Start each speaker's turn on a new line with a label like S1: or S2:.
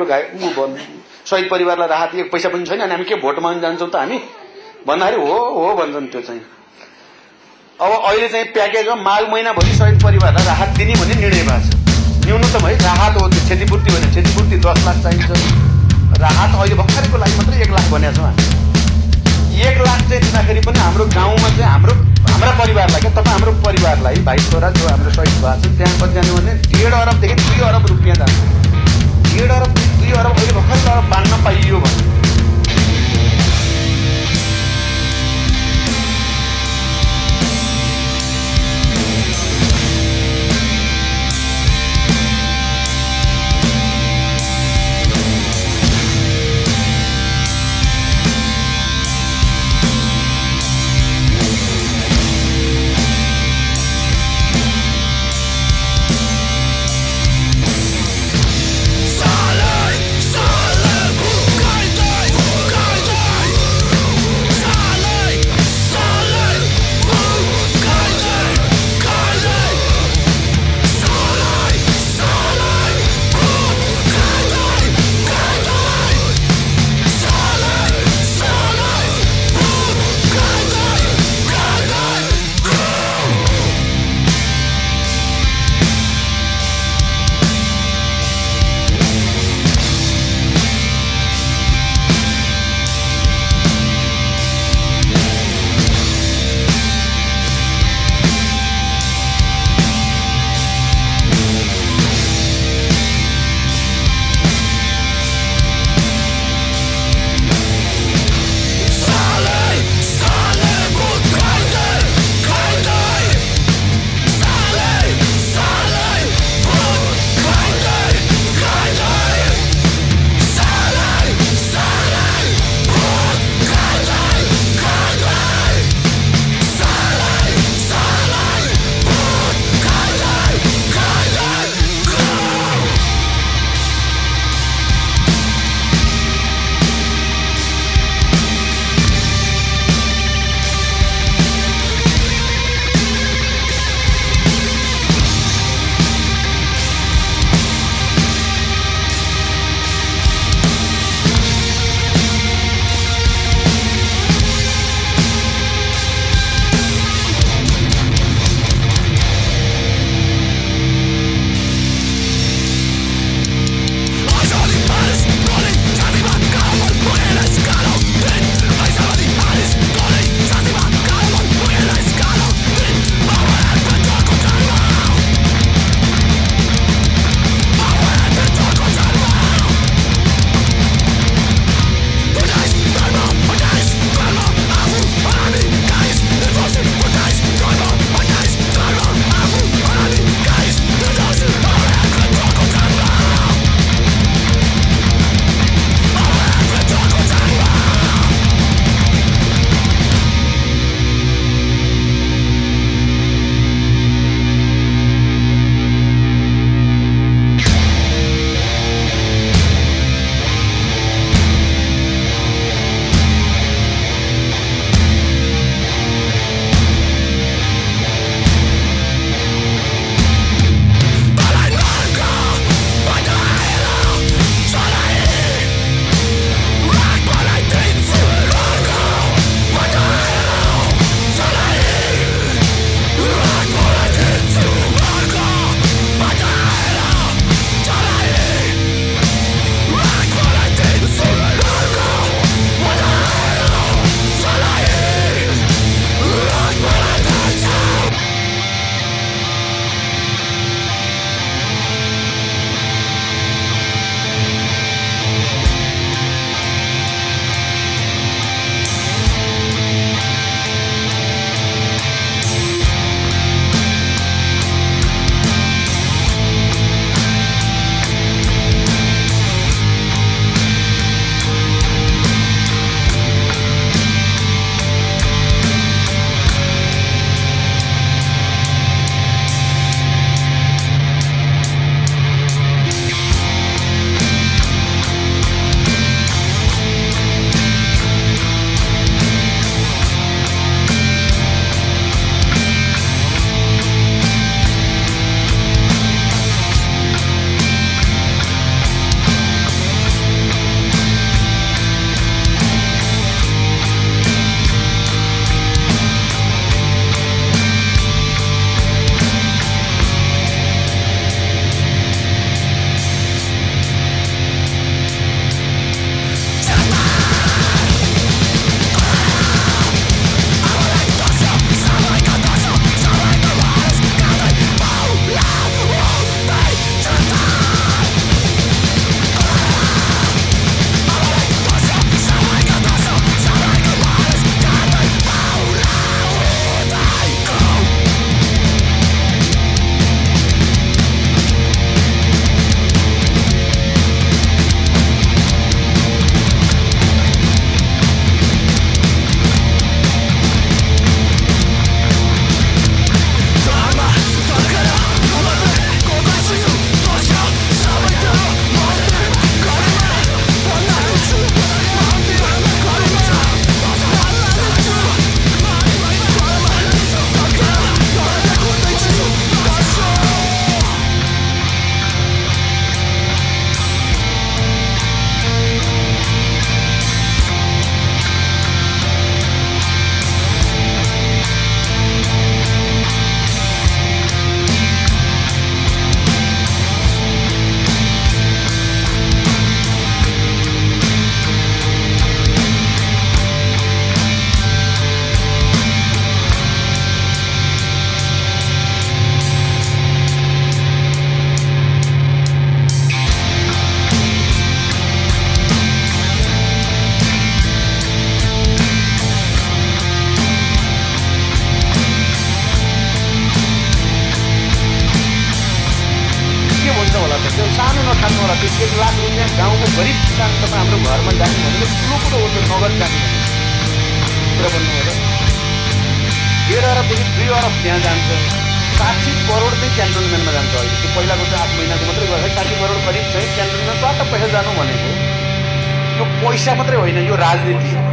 S1: शहीद परिवारलाई राहत एक पैसा पनि छैन अनि हामी के भोट माग्न जान्छौँ त हामी? भन्दाखेरि हो हो भन्छन् त्यो चाहिँ। अब अहिले चाहिँ प्याकेजमा माघ महिनाभरि शहीद परिवारलाई राहत दिने भन्ने निर्णय भएको छ। न्यूनतम है राहत हो त्यो क्षतिपूर्ति भने क्षतिपूर्ति दस लाख चाहिन्छ। राहत अहिले भर्खरको लागि मात्रै एक लाख भनेको छौँ हामी। एक लाख चाहिँ दिँदाखेरि पनि हाम्रो गाउँमा चाहिँ हाम्रो हाम्रा परिवारलाई क्या तपाईँ हाम्रो परिवारलाई भाइ छोरा जो हाम्रो शहीद भएको छ त्यहाँ कति जानु भने डेढ अरबदेखि दुई अरब रुपियाँ जान्छ। गरिब किसान तपाईँ हाम्रो घरमा जाने भनेको ठुलो कुरो हो त्यो नगद जाने कुरा भन्नुभयो र डेढ अरबदेखि दुई अरब त्यहाँ जान्छ साठी करोड चाहिँ क्यान्टोनमेन्टमा जान्छ अहिले त्यो पहिलाको चाहिँ आठ महिनाको मात्रै गर्दा साठी करोड करिब चाहिँ क्यान्टोनमेन्ट स्वाट पैसा जानु भनेको। यो पैसा मात्रै होइन यो राजनीति।